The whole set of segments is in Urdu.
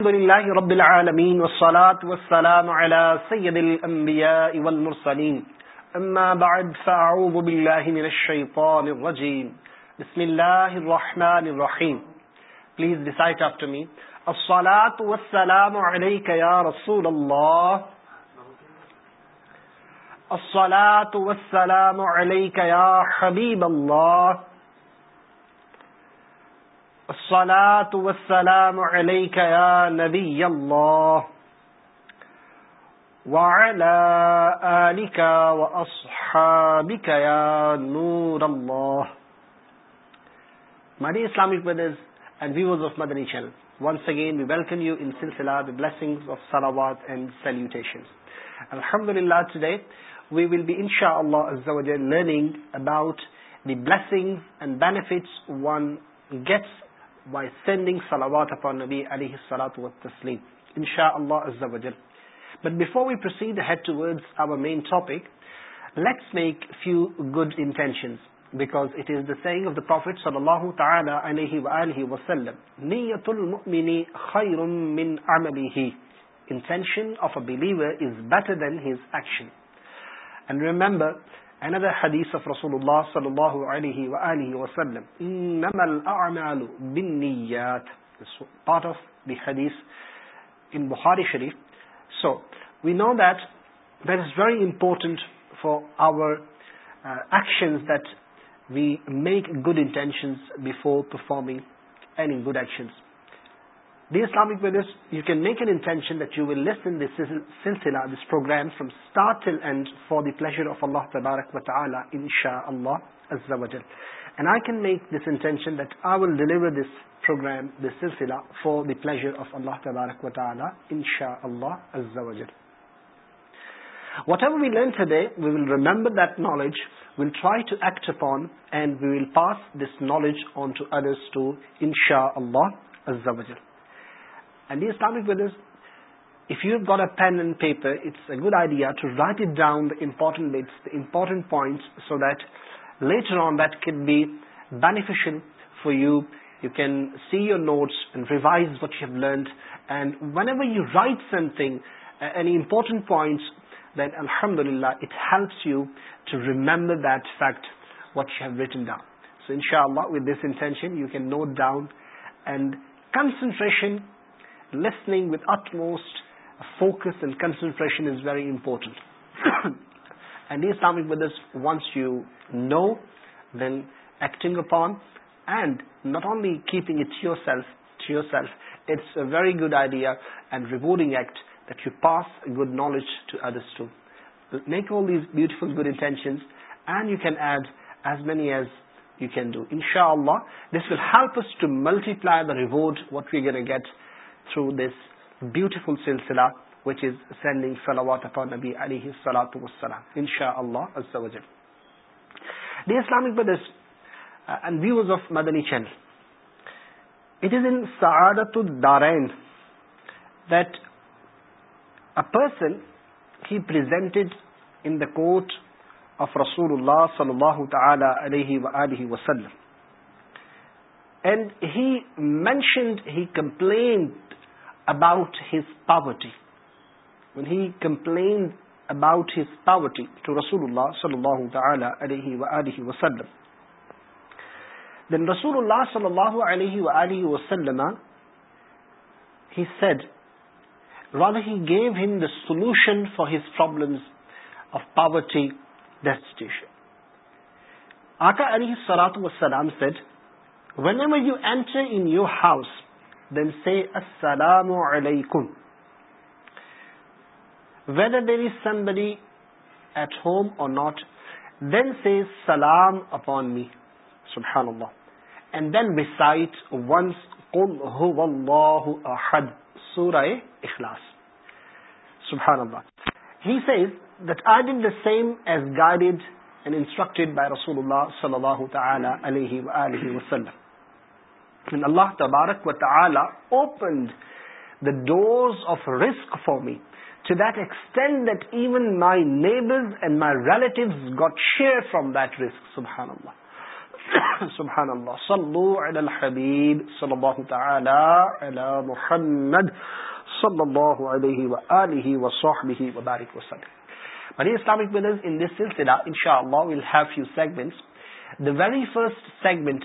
الحمد لله رب العالمين والصلاة والسلام على سيد الأنبياء والمرسلين أما بعد فأعوذ بالله من الشيطان الرجيم بسم الله الرحمن الرحيم Please recite after me الصلاة والسلام عليك يا رسول الله الصلاة والسلام عليك يا حبيب الله الصلاة والسلام عليك يا يا نبي الله الله وعلى آلك وأصحابك نور My Islamic brothers and and viewers of of Madani channel, once again we welcome you in Silsila, the blessings salawat salutations. Alhamdulillah today we will be inshallah learning about the blessings and benefits one gets make few گڈینشنگ is better دینشن part of the حدیس in Bihari Sharif so we know this very important for our actions that we make good intentions before performing any good action the Islamic weather make an intention this program from it for the pleasure of اللہ تبارک وطالک فار دی پلیزر آف اللہ تبارک وطال whatever we learn we will remember that knowledge will try to act upon and we will pass this knowledge on to other ان شاء اللہ get a pen and paper it's a good idea to write it ڈاؤنٹنٹنٹ point so there on then be beneficial for you you can see your notes revise what you have learned and whenever you write something any important points الحمد للہ it helps you to remember that fact what you have written down so ان شاء اللہ with this intention you can note down and concentration Listening with utmost focus and concentration is very important. And these Islamic brothers, once you know, then acting upon, and not only keeping it to yourself, it's a very good idea and rewarding act that you pass good knowledge to others too. Make all these beautiful good intentions, and you can add as many as you can do. Inshallah, this will help us to multiply the reward what we're going to get through this beautiful سلسلہ which is sending Ali views of مدنی چن it is انعدت that a person he presented in the court of رسول اللہ صلی اللہ وسلم and he mentioned he complaint about his poverty when he complain about his poverty وسلم gave him the solution for his problem when M you enter in your house whether at home or not then سلام اپان می سب اینڈ دینڈ ونسلاس he same as guide instruct by رسول اللہ وسلم اللہ تبارک و تعالی اوپن فار می ٹو دیکن مائی نیبر فرام دسکان فسٹ سیگمنٹ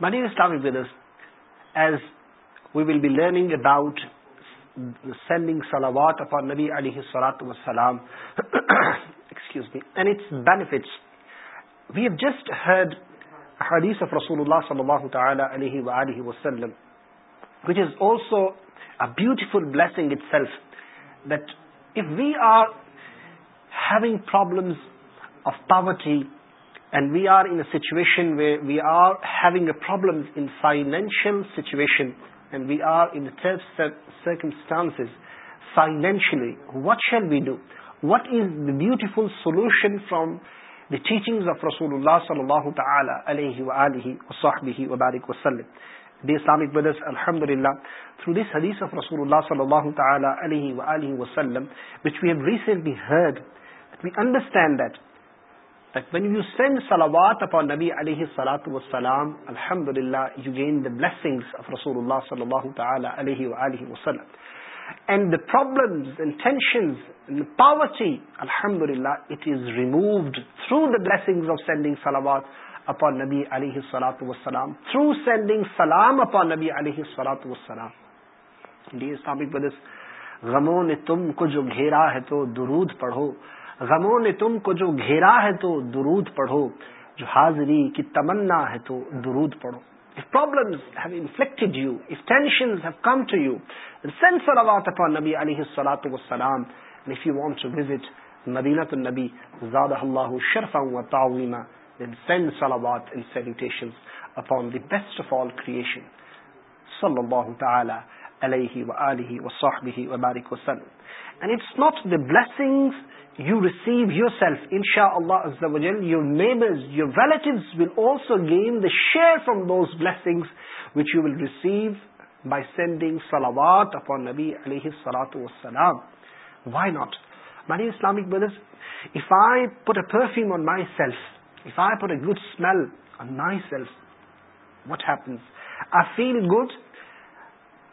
منی is ways we will be learning about sending سلاوات نبی علیہ سلات وسلام ویو جسٹ ہیڈ حدیث رسول اللہ وسلم which is also a beautiful blessing self دف we are having problem of poverty and we are a we are financially what shall we do what is the beautiful solution teaching اللہ صلی اللہ وبارک وسلم الحمد للہ تھرویس آف رسول اللہ صلی اللہ that نبی علیہ سلام اپان سلاسلام ڈیپس غمو نے تم کچھ گھیرا ہے تو دروت پڑھو غموں نے تم کو جو گھیرا ہے تو درود پڑھو جو حاضری کی تمنا ہے تو درود پڑھو If if if problems have have inflicted you, you, you tensions come to to then then send send salawat salawat upon upon Nabi al-Nabi, alayhi alayhi salatu wa wa wa wa wa And and And want visit sharfan ta'wima, salutations the best of all creation. Sallallahu ta'ala alihi sahbihi barik it's not the blessings you receive yourself ان شاء اللہ یورٹیو gain the share from those bless which you will receive by sending سلاوات اپان نبی علیہ وسلام وائی ناٹ بنی Islamic perfume on myself if I put a good smell what happens I feel good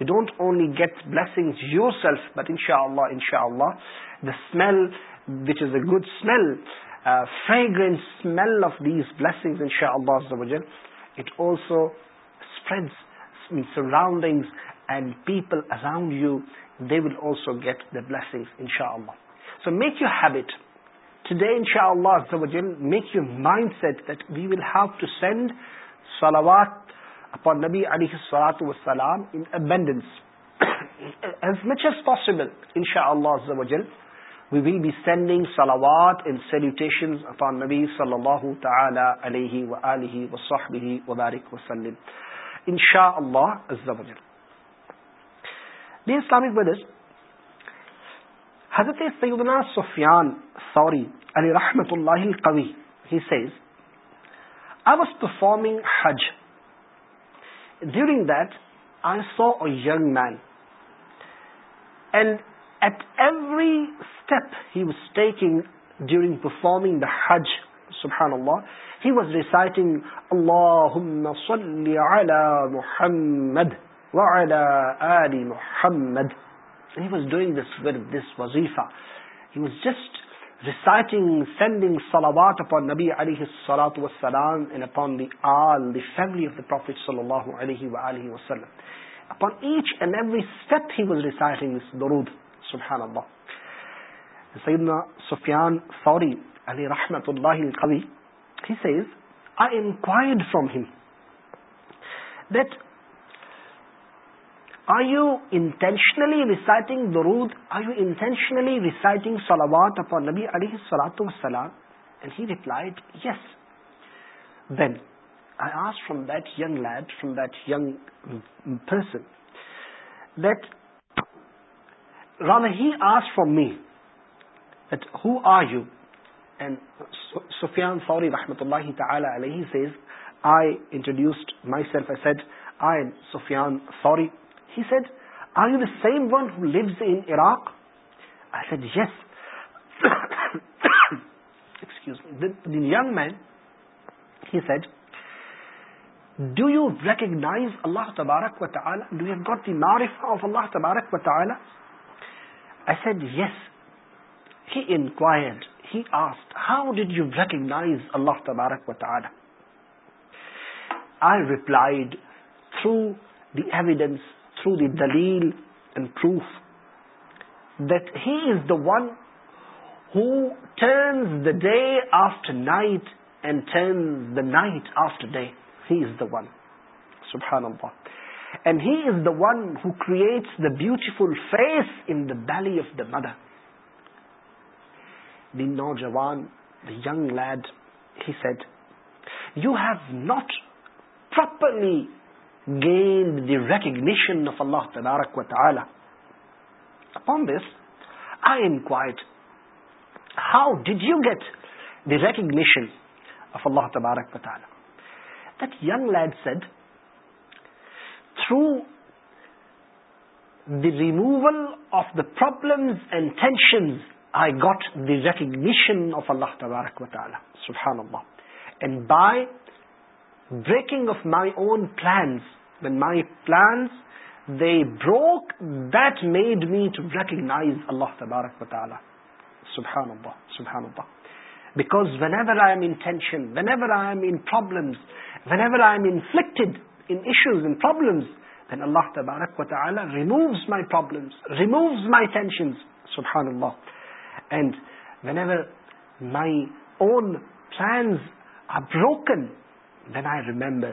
you don't only get blessing yourself but ان شاء اللہ ان شاء اللہ the smell which is a good smell فریگر of these بل ان شاء اللہ surroundings and people around you they will also get the bills ان شاء اللہ so make your habit today ان شاء اللہ make your mind set that we will have to send سالوات سلامات حضرت رحمت اللہ حج during the a young man at every step he was taking during perform the ہج سی was reciting he was doing this وزیفا was just reciting, sending salawat upon Nabi alayhi salatu wasalam and upon the al, the family of the Prophet sallallahu alayhi wa alayhi wa sallam. Upon each and every step he was reciting this durood, subhanallah. Sayyidina Sufyan Thawri alayhi rahmatullahi al-qawi, he says, I inquired from him that are you intentionally reciting د روڈ آئی یو انٹینشنلی ریسائٹنگ سولاٹ افور نبی اڑ سلا سلام he replied yes then I ask from that young life from دنگ پسن دس فرام میٹ ہوفیا سوری رحمتہ اللہ I introduced my self as I سفیا سوری he said are you the same one his انک I said excuse young man he said do you recognise اللہ تبارک وطالف گاٹ دی نارف آف اللہ تبارک وطال I said yes he inquired he asked how did you recognise اللہ تبارک وطال I replied through the evidence through the دلیل دز دا ون ہنس the day after night and turns the night after day he is the one سو نو بات and he is the one ہریٹ the beautiful face in the valley of the mother the نوجوان the young lead he said you have not properly gain the ر ریکگنیشن آف اللہ تبارک وطال upon this I اینکوائٹ how did you get the recognition of اللہ تبارک وطال دنگ lad said through the removal of the problem and tensions I got the recognition of اللہ تبارک وطالیہ and by breaking of my own plans my پے بروک دےڈ می ٹو ریکگنائز اللہ تبارک و تعالیٰ بکاز اللہ تبارک وطہ removes my problem removes my tension سبحان اللہ and whenever my own plans are broken when I remember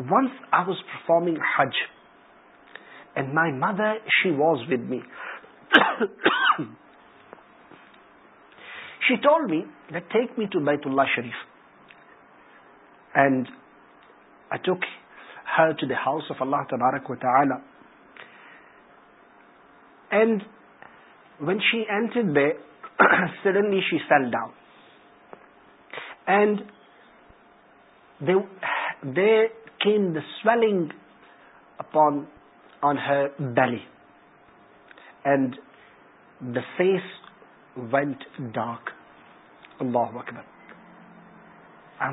once I was performing ہج and my mother she was with me she told meat take me to my تریف اینڈ ہو د ہاؤس آف اللہ تبارک when she entered there suddenly she fell down there swelling اپن on her belly and the face wallet dark Allah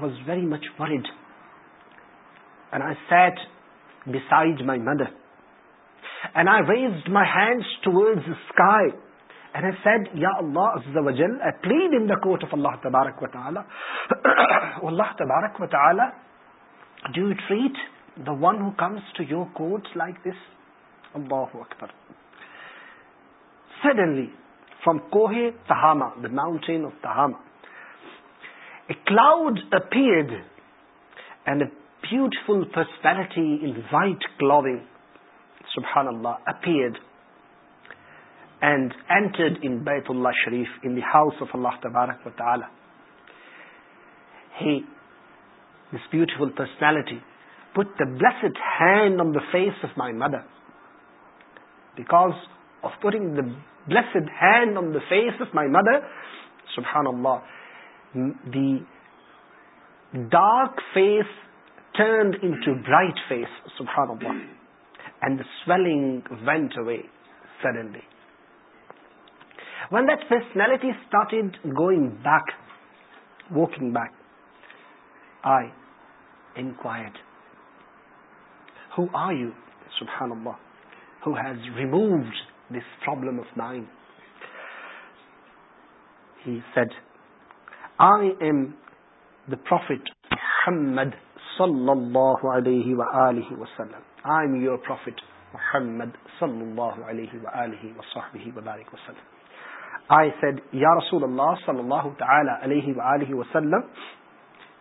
was very much worried and I set decide my mother and I ways my hand ٹوڈائیڈ آئی سیٹ یار ان کو تبارک وطا اللہ تبارک وطل do you treat the one who comes to your court like this با وٹ فر سڈنلی فروم کوہ تہاما دا ماؤنٹین آف تہاما اے کلاؤڈ اتھیڈ and a beautiful personality in white cloth سبحان اللہ افیئڈ اینڈ اینٹرڈ ان بیت اللہ شریف ان دی ہاؤس آف اللہ تبارک مال he His beautiful personality, put the blessed hand on the face of my mother. Because of putting the blessed hand on the face of my mother, subhanallah, the dark face turned into bright face, subhanallah, and the swelling went away suddenly. When that personality started going back, walking back, I inquired who are you subhanallah who has removed this problem of mine he said I am the prophet Muhammad sallallahu alayhi wa alihi wa sallam I am your prophet Muhammad sallallahu alayhi wa alihi wa sahbihi wa barik wa sallam I said, Ya Rasulullah sallallahu ta'ala alayhi wa alihi wa sallam,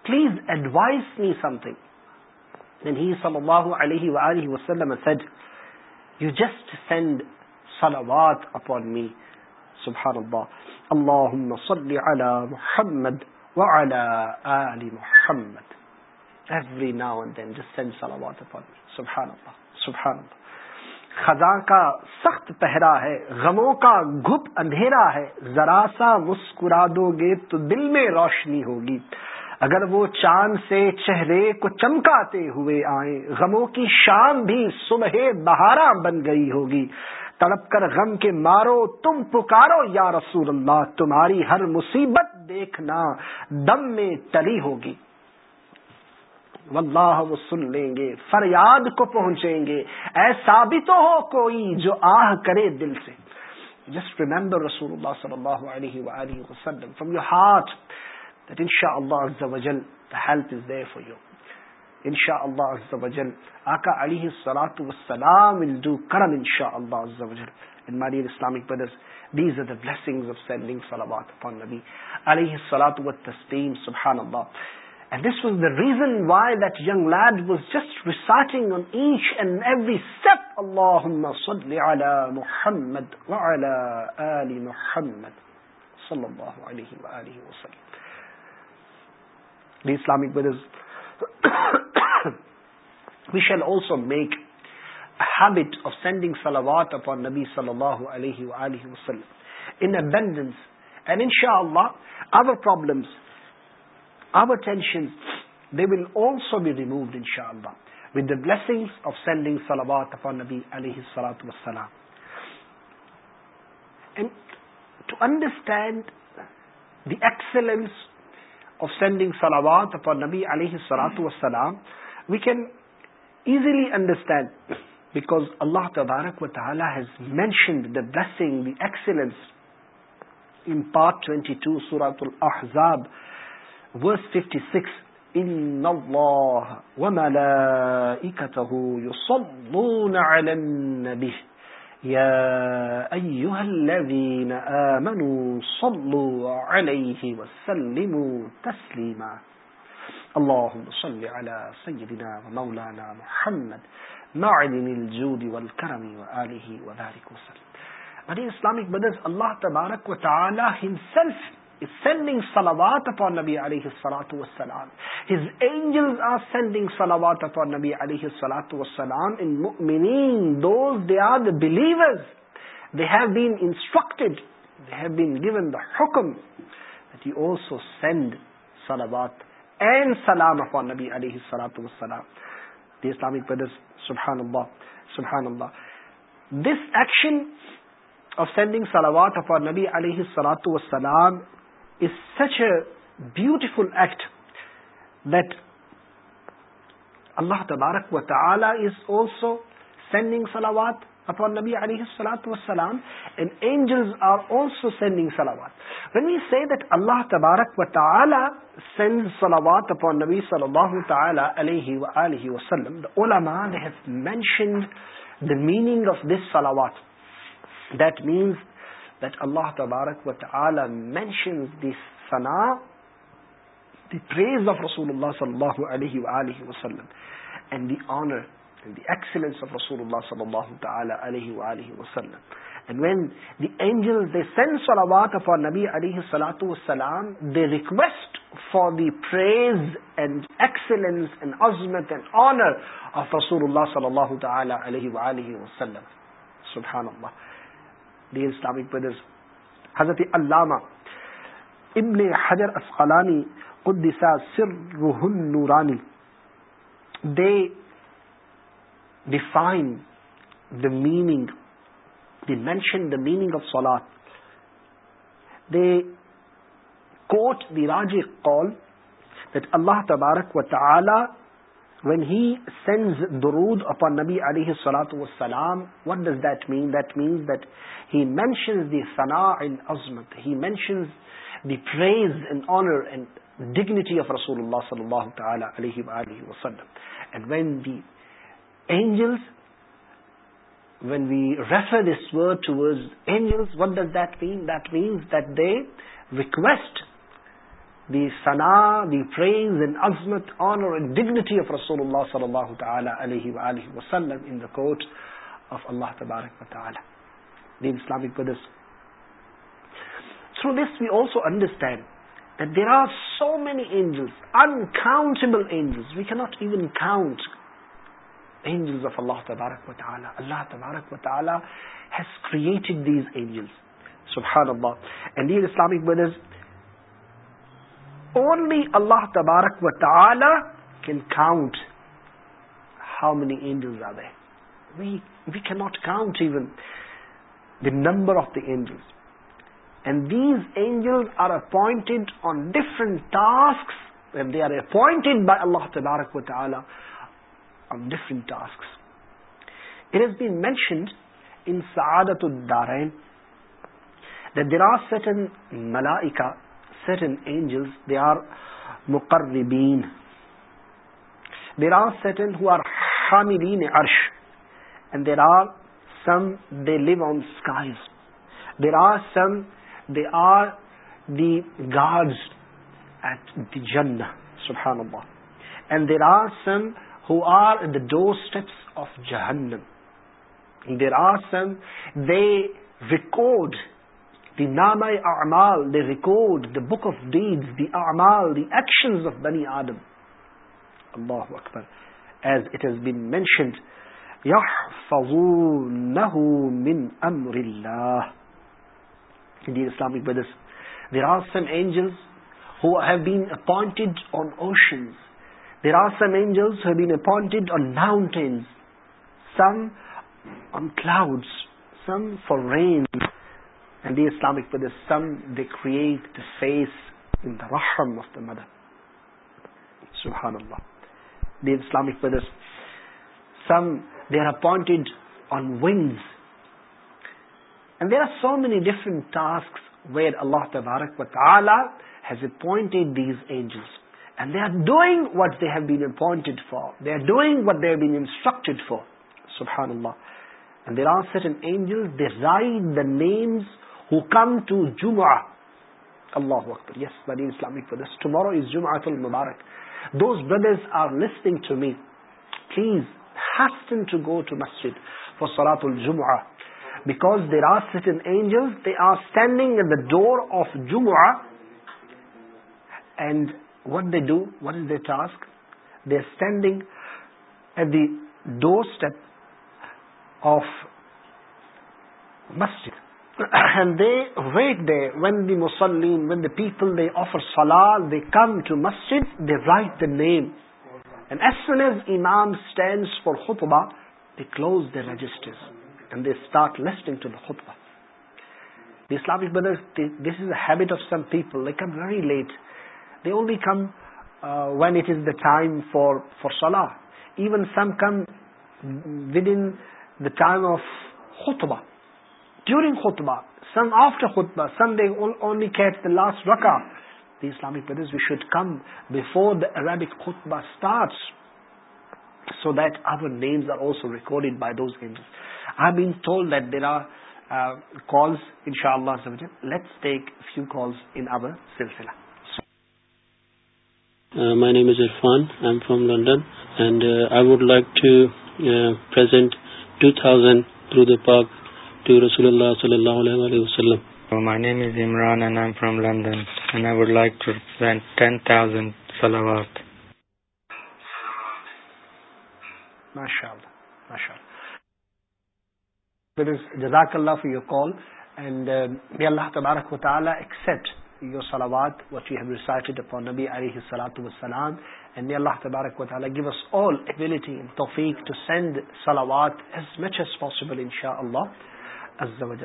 please Muhammad something ali Muhammad. Ali Muhammad every now just send salawat upon me Subhanallah. Subhanallah. خزاں کا سخت پہرا ہے غموں کا گھپ اندھیرا ہے ذرا سا مسکرا دو گے تو دل میں روشنی ہوگی اگر وہ چاند سے چہرے کو چمکاتے ہوئے آئیں غموں کی شام بھی صبح بہارا بن گئی ہوگی تڑپ کر غم کے مارو تم پکارو یا رسول اللہ تمہاری ہر مصیبت دیکھنا دم میں تلی ہوگی واللہ وہ سن لیں گے فریاد کو پہنچیں گے اے ثابت ہو کوئی جو آہ کرے دل سے جسٹ ریمبر رسول اللہ صلی اللہ علیہ وآلہ وسلم ہارٹ ریزن وائی دنگ لینڈ Islamic we shall also میکبٹ of sending سلامات اپان نبی صلی اللہ وسلم انڈنس ول آلسو بی ریموڈ ان شاء اللہ ودسنگ آف سینڈنگ سلامات اپن نبی وسلام to understand the excellence of sending salawat upon Nabi alayhi salatu was salam, we can easily understand because Allah tabarak wa ta'ala has mentioned the blessing, the excellence in part 22, surah al-Ahzab, verse 56. إِنَّ اللَّهَ وَمَلَائِكَتَهُ يُصَلُّونَ عَلَى النَّبِيهِ يا أيها الذين آمنوا صلوا عليه وسلموا تسليما اللهم صل على سيدنا ومولانا محمد معدن الجود والكرم وآله وذلك وسلم بڑے اسلامک بدر اللہ تبارک و تعالی ہمسلف سینڈنگ سلامت فار نبی علی سلاسلام ہز اینجلس آر سینڈنگ سلوات فور نبی علی سلاسلام دے ہیو بین انسٹرکٹو سینڈ سلوات نبی علی سلاسلام دی اسلامک سب سب دس ایکشن سینڈنگ سلاوات فور نبی علیہ سلاطوسلام such a beautiful act that اللہ تبارک و تعلیم وین یو سیٹ اللہ تبارک و تعلیمات اپلامان میننگ آف دس سلاوات that means that Allah Tabarak wa Ta'ala mentions this sana, the praise of Rasulullah sallallahu alayhi wa alayhi wa sallam, and the honor and the excellence of Rasulullah sallallahu ta'ala alayhi wa alayhi wa sallam. And when the angels, they send salawat of our Nabi alayhi salatu wa sallam, they request for the praise and excellence and azmat and honor of Rasulullah sallallahu ta'ala alayhi wa alayhi wa sallam. Subhanallah. Islamic brothers حضرت علامہ ابن حجر اسقلانی نورانی they define the meaning the mention the meaning of سولاد دے کوٹ دی داجی کال اللہ تبارک و تعالی وین ہی سینز درو اپ نبی علیہ وسلاۃ وسلام what does that mean that means that he mentions the ثنا اینڈ عزمت he mentions the praise and honour and dignity of رسول اللہ صلی اللہ تعالی وسلم when we refer this word to angels what does that mean that means that they request the sana, the praise and azmat, honor and dignity of Rasulullah sallallahu ta'ala alayhi wa alihi wa sallam in the court of Allah tabarak wa ta'ala. The Islamic brothers. Through this we also understand that there are so many angels, uncountable angels. We cannot even count angels of Allah tabarak wa ta'ala. Allah tabarak wa ta'ala has created these angels. Subhanallah. And these Islamic brothers, only اللہ تبارک و تعالی can count how many angels are they we we can not count even the number of the angels and these angels are appointed on different task when they are appointed by اللہ تبارک و تعالی on different task it has been mentioned in سعادت الدارین that there are certain malaika set angels they are مقرر there are set and Harsh and there are some they لکائیز there are some they are the guards at the جنوت and there are some Hare the doors of جہن there are some they record the نا مائی امال the record the book of deed the all the ایشن وقت مینشنڈ یو فولہ دیر آر سیم اینجلس ہوشن there are some angels been appoint on mountains some on cloud some for rains فیسمک ویئر اللہ تبارک ویز اپڈ اپڈ فور سبحان اللہ دیر آر سٹینس کم ٹو جمع اللہ اسلامک ٹو مورو از جمع المبارک those brothers are listening to me pleasing to go to مسجد فار سورات المع back there are set angels they are standing at the door of جمع and what they do what they task they are standing at the door step of مسجد wait they when the Muslim when the people they offer they come to مسجد they right name and as انعام اسٹینڈ فار حتبا close the registers they start لسٹبا اسلام this is the habit of some people د come very late they only come when it is the time for for سال even some come with in the time of ختبا ڈیورنگ خوطبا خطبہ خان I am from London I would like ٹوزنٹز through to Rasulullah sallallahu alayhi wa sallam. Well, my name is Imran and I'm from London and I would like to present 10,000 salawat. MashaAllah, MashaAllah. There is JazakAllah for your call and uh, may Allah tabarak wa ta'ala accept your salawat what you have recited upon Nabi alayhi salatu wa salam there are سیمل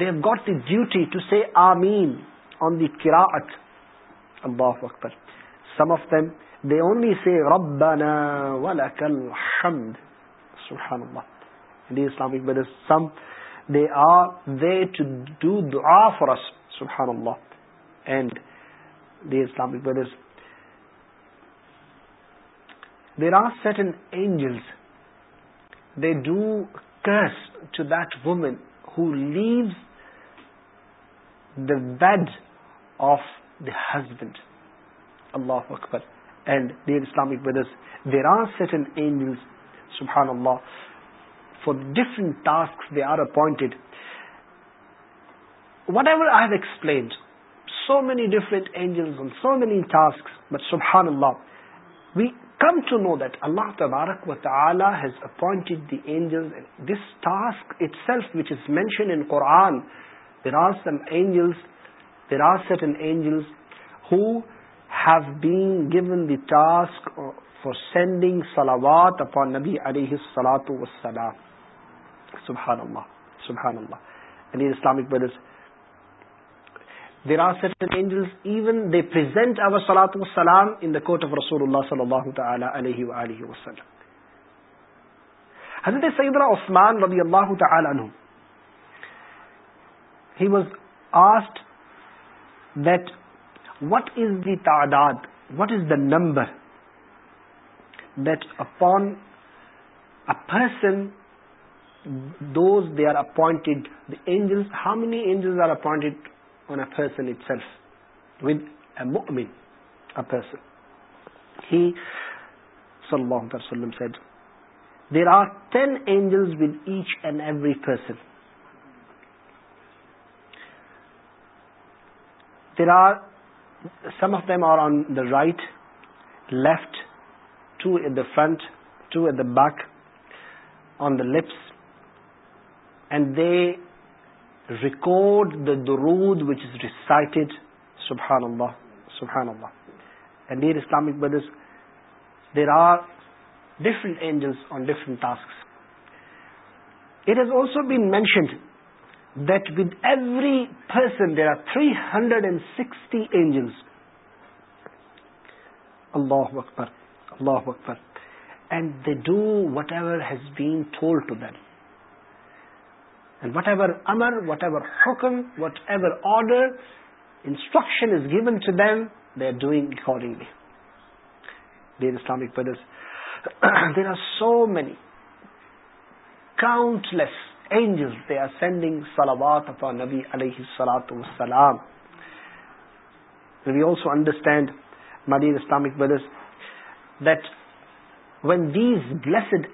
they have got the duty کراٹا سم آف دم اونلی سی رب نا والا کل شمد سہانت the Islamic brothers some they are they to do are فارانو مت and the Islamic brothers there are set angels they do case to دومن ہ leaves the bed of the husband اللہ اکبر and there Islamic brothers there are certain in angels سبحان اللہ for different task they are appointed whatever I have explained so many different and so many task but سبحان اللہ وی کم ٹو نو دیٹ اللہ تبارک و تعالی has appointed the this task itself which is mention in Quran there are some angels there are certain in angels who have been given the task for sending سلاوات اپ آن نبی علی سلاۃ وسلام سبحان اللہ سبحان اللہ علی Islamic brothers there are certain angel even they present over سلاۃ وسلام ان دا کوٹ آف رسول اللہ صلی اللہ تعالی علیہ علیہ وسلم حضرت سیدنا عثمان رضی اللہ تعالی عنہ he was asked that what is the تعداد what is the number those they are the داجل ہاؤ مینی ایم are a person are there are ten each and every person there are Some of them are on the right, left, two at the front, two at the back, on the lips, and they record the durood which is recited. Subhanallah, subhanallah. And dear Islamic brothers, there are different angels on different tasks. It has also been mentioned ری person there are three hundred and sixty angels اللہ وکفر اللہ آف وکفر and they do whatever has بیول to then and whatever امر وٹ ایور حکم whatever order instruction is given to them they are doing accordingly د Islamic there are so many countless نبی وسلام also understand Islamic one these blessed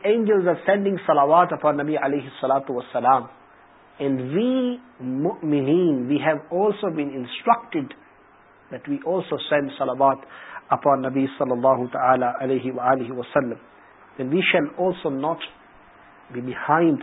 سلاوات اپبی علیہ ویگ wa sallam Then we shall also not be behind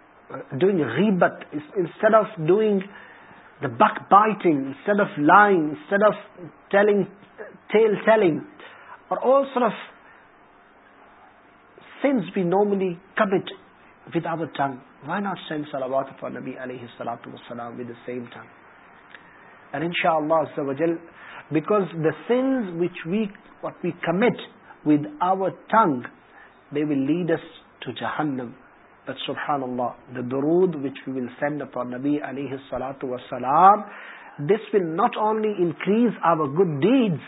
ڈوگ ریبت instead of doing backbiting of لائن اور نبی علیہ السلام with the same ٹنگا because the sins which we commit with our tongue they we lead to جہنم But subhanAllah, the durood which we will send upon Nabi alayhi salatu wasalam, this will not only increase our good deeds,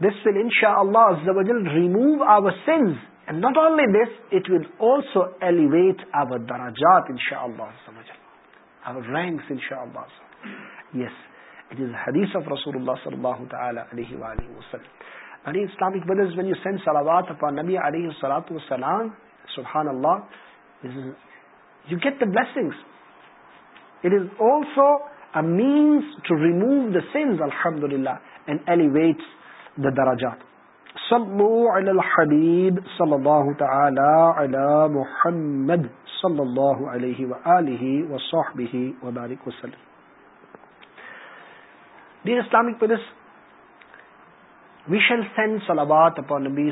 this will inshaAllah remove our sins. And not only this, it will also elevate our darajat inshaAllah. Our ranks inshaAllah. Yes, it is a hadith of Rasulullah sallallahu ta'ala alayhi wa alayhi wa sallam. Islamic brothers, when you send salawat upon Nabi alayhi salatu wasalam, subhanAllah, صلو علی علی الحبیب صلی صلی اللہ اللہ تعالی محمد علیہ وآلہ وصحبہ وبارک وسلم Dear Islamic we shall send salawat upon Nabi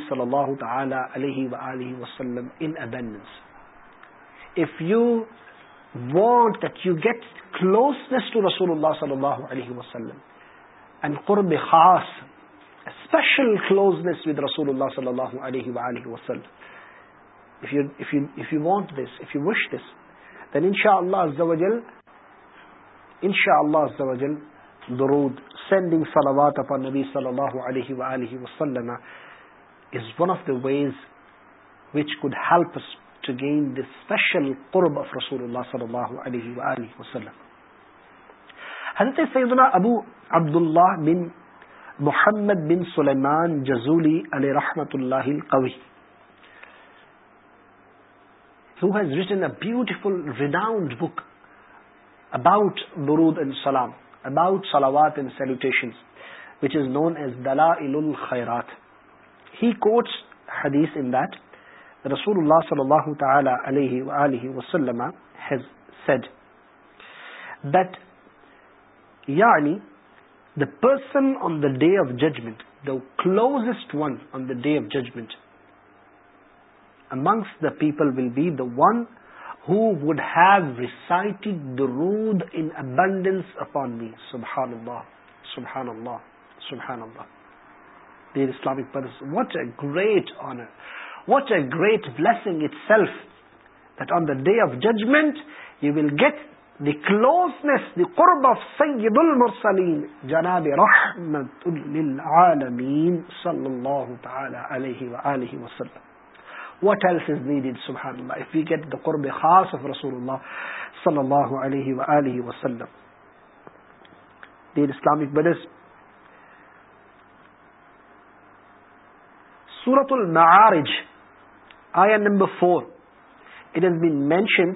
in abundance. سو رسول خاص اسپیشل ان شاء اللہ نبی صلی اللہ علیہ وسلم is one of the ways which helps to gain special قرب آف رسول اللہ صلی اللہ علیہ وآلہ وسلم حضرت سیدنا ابو عبداللہ بن محمد بن سلیمان جزولی علیہ رحمت اللہ القوی who has written a beautiful renowned book about book and Salam about salawat and salutations which is known as Dalailul Khairat he quotes hadith in that رسول اللہ وسلم the person on the day of judgment the close one on the day of judgment amongst the people will be the one who would have recite the رو انڈینس اپون میبحان د اسلامک پر گریٹ بلف دن گیٹ رسم سورت ال آئی number four it has been بیشن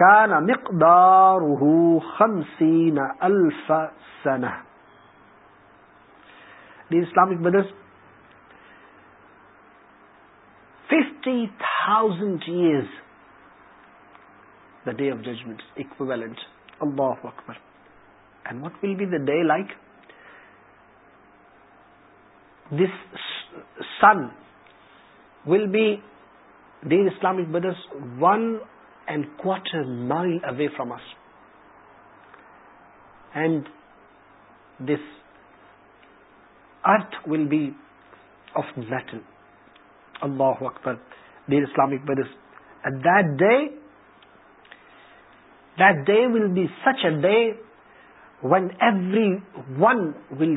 کا نا مخدار the Islamic brothers fifty thousand years the day of judgment equivalent اللہ اکبر and what will be the day like this sun will be These Islamic brothers 1.25 miles away from us. And this earth will be of metal. Allahu Akbar. Dear Islamic brothers, at that day will be such a day when everyone will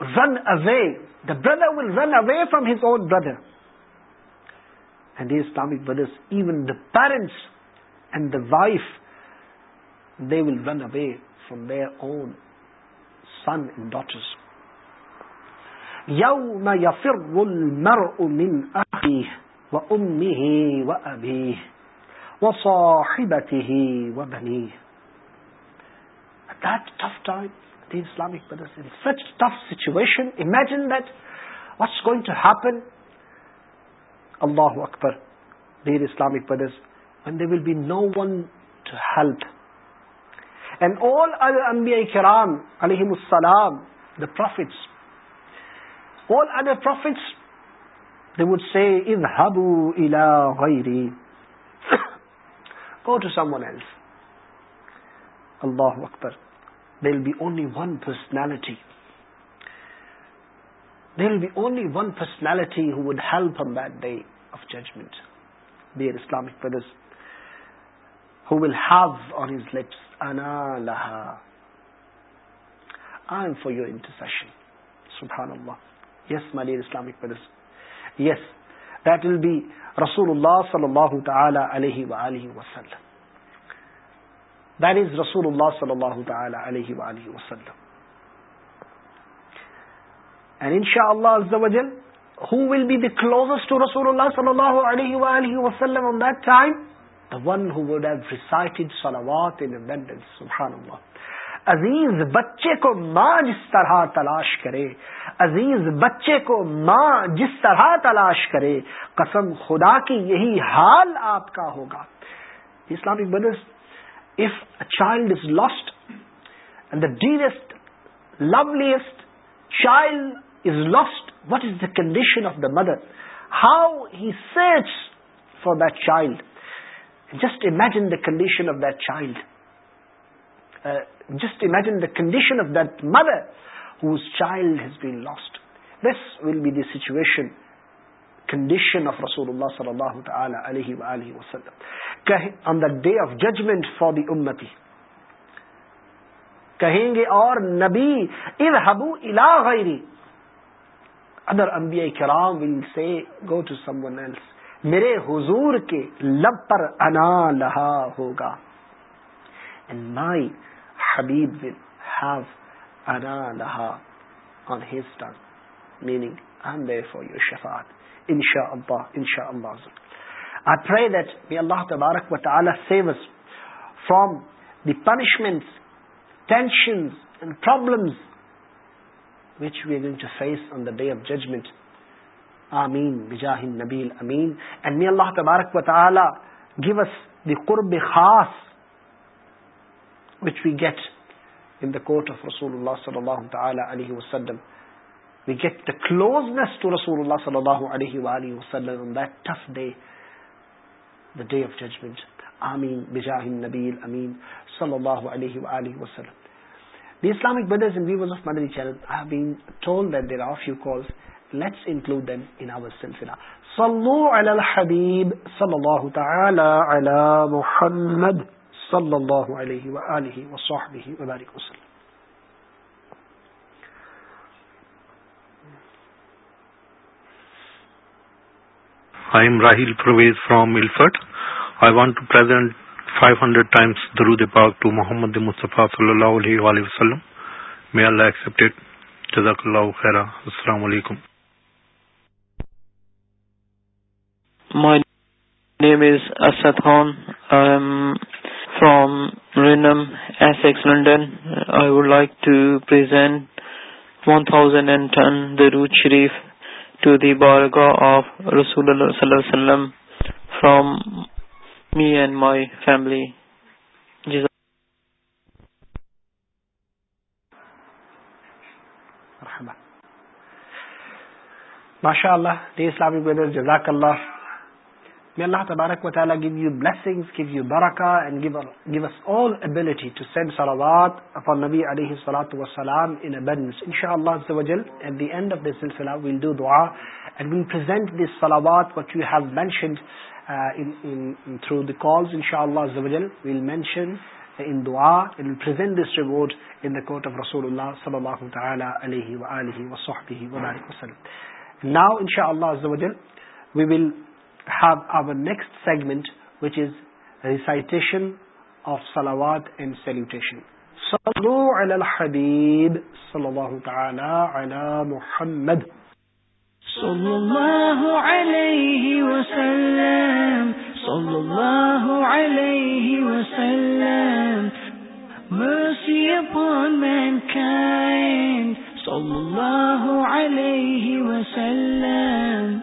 run away. The brother will run away from his own brother. And the Islamic brothers, even the parents and the wife, they will run away from their own son and daughters. يَوْمَ يَفِرُّ الْمَرْءُ مِنْ أَخِيهِ وَأُمِّهِ وَأَبِيهِ وَصَاحِبَتِهِ وَبَنِيهِ At that tough time, the Islamic brothers in such tough situation, imagine that what's going to happen اللہ اختر dear Islamic brothers when the will be no one to help and all ادرانسلام the prophets other prophets they would سیزری اللہ اختر they will be only one personality they will be only one personality who would help them the judgement dear Islamic brothers will has lets for your inter who will be the closest to Rasulullah sallallahu alayhi wa alayhi wa sallam on that time? The one who would have recited salawat in abundance, subhanAllah. عزیز بچے کو ماں جس طرح تلاش کرے عزیز بچے کو ماں جس طرح تلاش کرے قسم خدا کی یہی حال آپ کا ہوگا Islamic brothers if a child is lost and the dearest loveliest child is lost what is the condition of the mother how he search for the child just imagine the condition of the child just imagine the condition of the mother whose child has been lost this will be this situation condition of رسول اللہ صلی اللہ تعالی وسلم on the day of judgement for the امتی کہیں گے اور نبی ار ہبو الا غری ادر انبیاء کرام will say go to someone else میرے حضور کے لب پر انا لہا ہوگا and my Habib will have انا لہا on his tongue meaning I am there for your شفات ان شاء اللہ ان شاء اللہ آئی پرے دیٹ وی اللہ تبارک و تعالی saves from the punishments tensions and problems which we are going to face on the day of judgment. Ameen. Bijahin Nabil. Ameen. And may Allah tabarak wa ta'ala give us the qurb khas which we get in the court of Rasulullah sallallahu ta'ala alayhi wa sallam. We get the closeness to Rasulullah sallallahu alayhi wa alayhi wa sallam on that tough day, the day of judgment. Ameen. Bijahin Nabil. Ameen. Sallallahu alayhi wa alayhi wa sallam. The Islamic brothers and viewers of Madani channel have been told that there are a few calls. Let's include them in our silsila. Sallu ala al-habib sallallahu ta'ala ala muhammad sallallahu alayhi wa alihi wa sahbihi wa barik wa sallam. I am Rahil Pravez from Ilford. I want to present five hundred times درود پاک ٹو محمد مصطفیٰ صلی اللہ علیہ وآلہ وسلم مے اللہ ایکسیپٹیڈ جزاک اللہ خیر السلام علیکم My name is Asad Khan. I'm from Renham, Essex, London. I would like to present 1010 Darud Sharif to the Baraka of Rasulullah sallallahu alaihi wasallam from me and my family. Jesus. ماشاء اللہ دی اسلامی بردر جزاک اللہ میں اللہ تبارک و تعالیٰ give you blessing give you برکا and give us all ability to send سلوات فار نبی علیہ سلاۃ وسلام ان ابنس ان شاء اللہ at the end of this سلسلہ ول ڈو دعا اینڈ ول پرزینٹ دس سلاوات what you have mentioned throughout ان شاء اللہ ناؤ ان شاء اللہ نیکسٹ سیگمینٹ محمد صلى الله عليه وسلم صلى الله عليه وسلم mercy upon mankind صلى الله عليه وسلم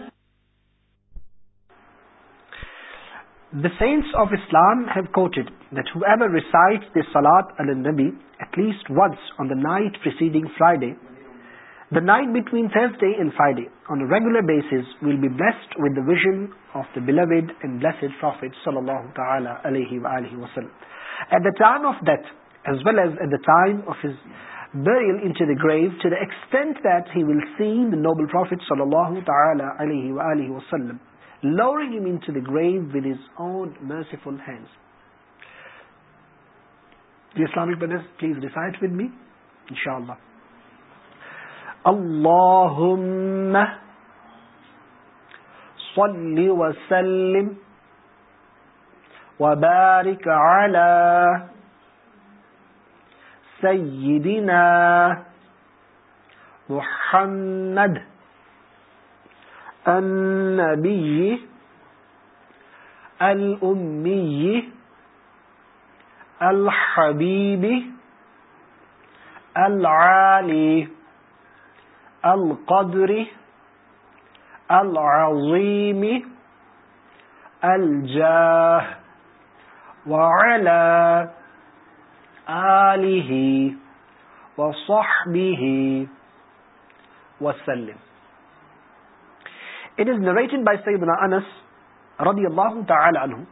The saints of Islam have quoted that whoever recites the Salat al-Nabi at least once on the night preceding Friday the night between Thursday and Friday آنگولر بیس ول بی بلسڈنڈ اللهم صل وسلم وبارك على سيدنا محمد النبي الأمي الحبيب العالي القدر العظيم الجاه وعلى آله وصحبه وسلم It is narrated by Sayyidina Anas رضي الله تعالى عنه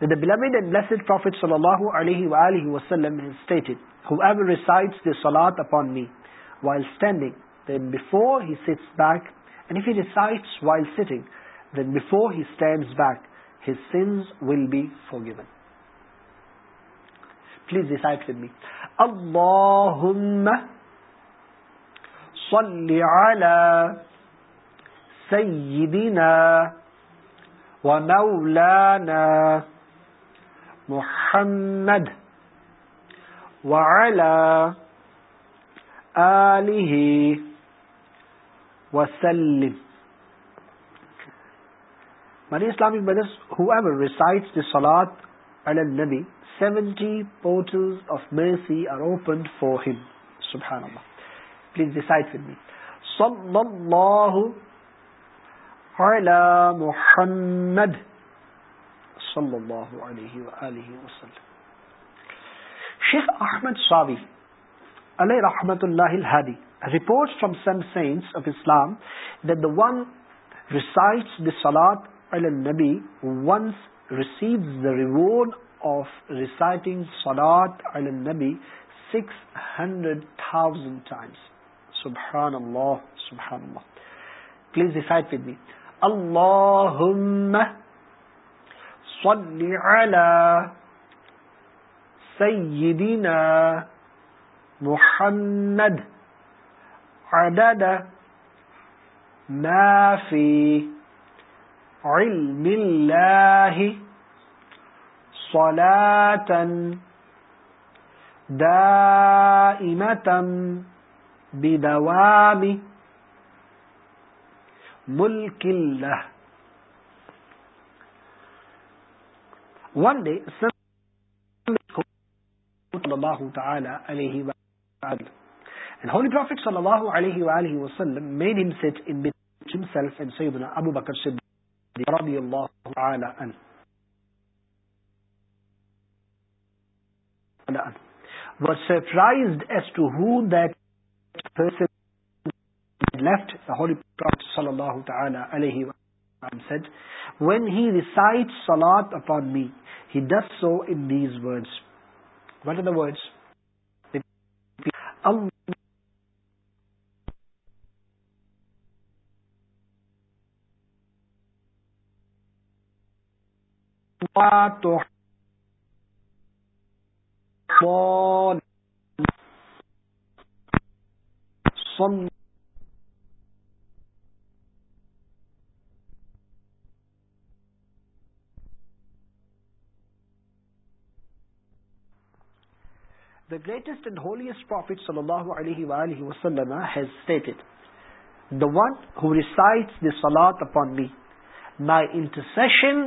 that the beloved and blessed Prophet صلى الله عليه وآله وسلم has stated whoever recites the salat upon me while standing back and head while sitting back he sin will be forgiven please decide وی اب سئی دین و نو للی وسلم سولاد نبی seventy portal of mercy are open for ہائیڈ فر می وسلم شیخ احمد ساوی علی رحمت اللہ الحادی reports from some saints of Islam the one recite the سلاد البی ونس ریسیو دا ریوارڈ آفائٹنگ سلادی ہنڈریڈ تھاؤزنڈ پلیزیند عدد ما في علم الله صلاة دائمة بدوام ملك الله One day, صلى الله تعالى عليه وسلم وین ہی ریسائٹ ساؤٹ می ہی ڈس سو انیز Woods what are the words the greatest and holiest prophet صلی اللہ علیہ وسلمڈ the one who recites the سلات اپان بی مائی انٹرسن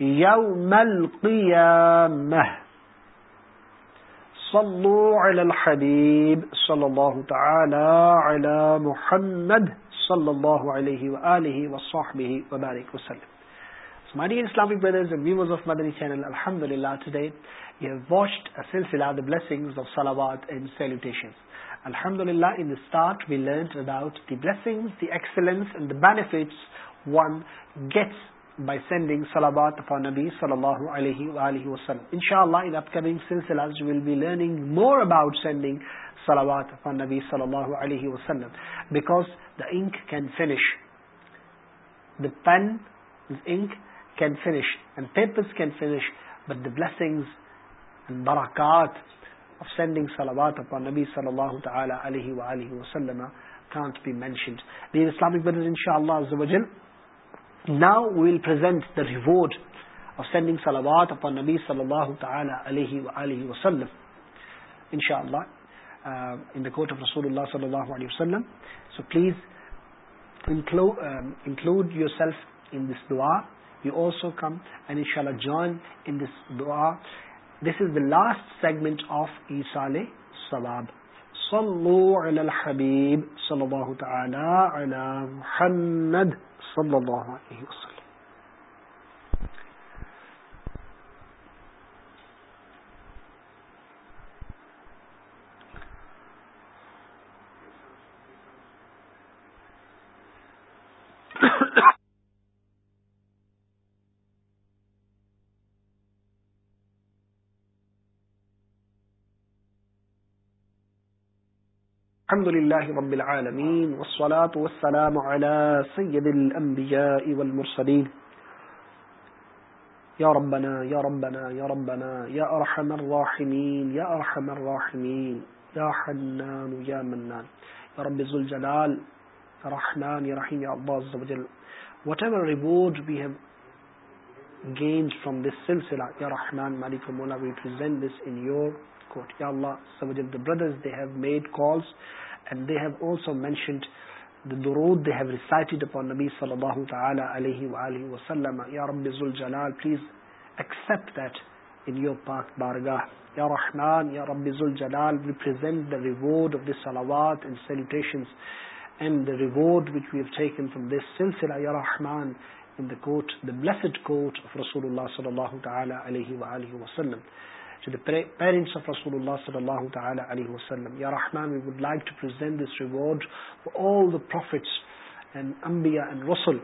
يوم القيامة صلوا على على الحبيب صلى صلى الله الله تعالى محمد عليه وآله وصحبه وبارك وسلم So my dear Islamic brothers and and and viewers of of Madani channel, Alhamdulillah, Alhamdulillah, today you have watched a silsila, the the the the the blessings blessings, salawat salutations. in start we learned about excellence benefits one gets by sending salawat upon Nabi sallallahu alayhi wa alayhi wa sallam. Inshallah, in upcoming silsilas, we will be learning more about sending salawat upon Nabi sallallahu alayhi wa sallam. Because the ink can finish. The pen, the ink can finish. And papers can finish. But the blessings and barakat of sending salawat upon Nabi sallallahu ta'ala alayhi wa alayhi wa sallam can't be mentioned. The Islamic brothers, inshallah, azza wa jalla, now وزینٹنگ so please include yourself in this دعا یو اولسو کم اینڈ اللہ جائن دعا this is the last segment of ای سال حبیب صلی اللہ صلی اللہ علیہ وسلم الحمد لله رب العالمين والصلاة والسلام على سيد الأنبياء والمرسلين يا ربنا يا ربنا يا ربنا يا أرحم الراحمين يا أرحم الراحمين يا حنان يا منان يا رب ذو الجلال يا رحمن يا رحيم يا الله عز وجل whatever reward we have gained from this silsila يا رحمن مالك المولى we present this in your court. Ya Allah, the brothers, they have made calls and they have also mentioned the durood they have recited upon Nabi sallallahu ta'ala alayhi wa alayhi wa sallam. Ya Rabbi Zul Jalal, please accept that in your path, Bargah. Ya Rahman, Ya Rabbi Zul Jalal, we present the reward of the salawat and salutations and the reward which we have taken from this silsila, Ya Rahman, in the court, the blessed court of Rasulullah sallallahu ta'ala alayhi wa alayhi wa sallam. to the parents of Rasulullah sallallahu ta'ala alayhi wa sallam. Ya Rahman, we would like to present this reward for all the prophets and Anbiya and Rasul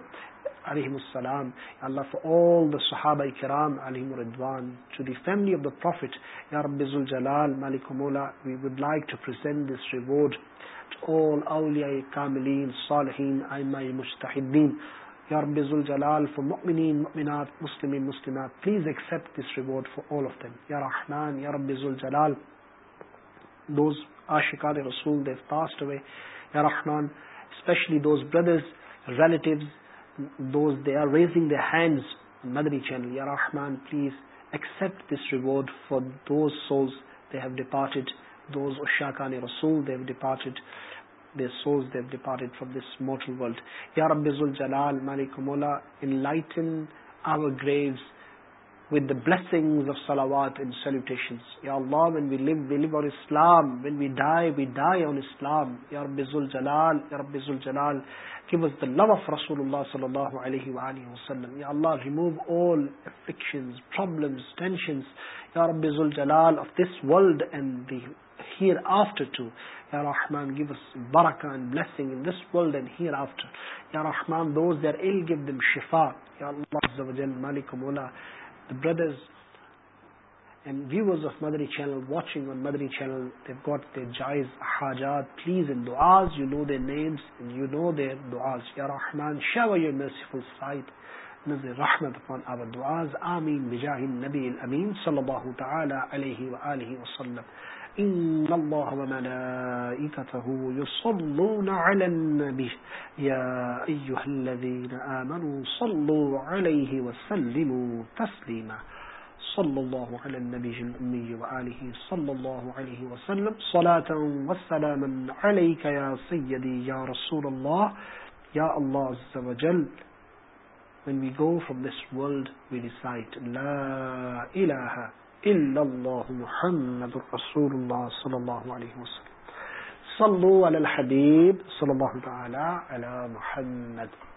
alayhim salam. Allah for all the Sahaba Ikram alayhim ridwan. To the family of the Prophet, Ya Rabbi Zul Jalal, Malikumullah, we would like to present this reward to all awliya, kamileen, salihin, aimai, mujtahideen. یا رب الجلال فار مؤمنین مؤمنات مسلمین مسلمات please accept this reward for all of them یا رحمان یا رب الجلال دوز آشقان رسول دیو پاسڈ اوے یا رحمان especially those brothers relatives those they are raising they hands مدری چینل یا رحمان please accept this reward for those souls they have departed those اشاکان رسول they have departed their souls they have departed from this mortal world. Ya Rabbi Zul Jalal, Malik Mula, enlighten our graves with the blessings of salawat and salutations. Ya Allah, when we live, we live on Islam. When we die, we die on Islam. Ya Rabbi Zul Jalal, Ya Rabbi Zul Jalal, give us the love of Rasulullah sallallahu alayhi wa alayhi wa sallam. Ya Allah, remove all afflictions, problems, tensions. Ya Rabbi Zul Jalal, of this world and the hereafter too. Ya Rahman, give us barakah and blessing in this world and hereafter. Ya Rahman, those that are ill, give them shifa. Ya Allah Azza wa Jal, Malikum The brothers and viewers of Madri Channel, watching on Madri Channel, they've got their jais, hajat, please and du'as, you know their names and you know their du'as. Ya Rahman, shower your merciful sight. نظر رحمت فان آبد دعاز آمین بجاہ النبی الامین صلی اللہ تعالی علیہ وآلہ وسلم ان الله وملائكته يصلون على النبي يا ايها الذين امنوا صلوا عليه وسلموا تسليما صلى الله على النبي الامي واله صلى الله عليه وسلم صلاه وسلاما عليك يا سيدي يا رسول الله يا الله عز وجل when we go from this world we recite la ilaha الا اللہ محمد رسول اللہ صلی اللہ علیہ وسلم صلو علی الحبیب صلی اللہ تعالی علی محمد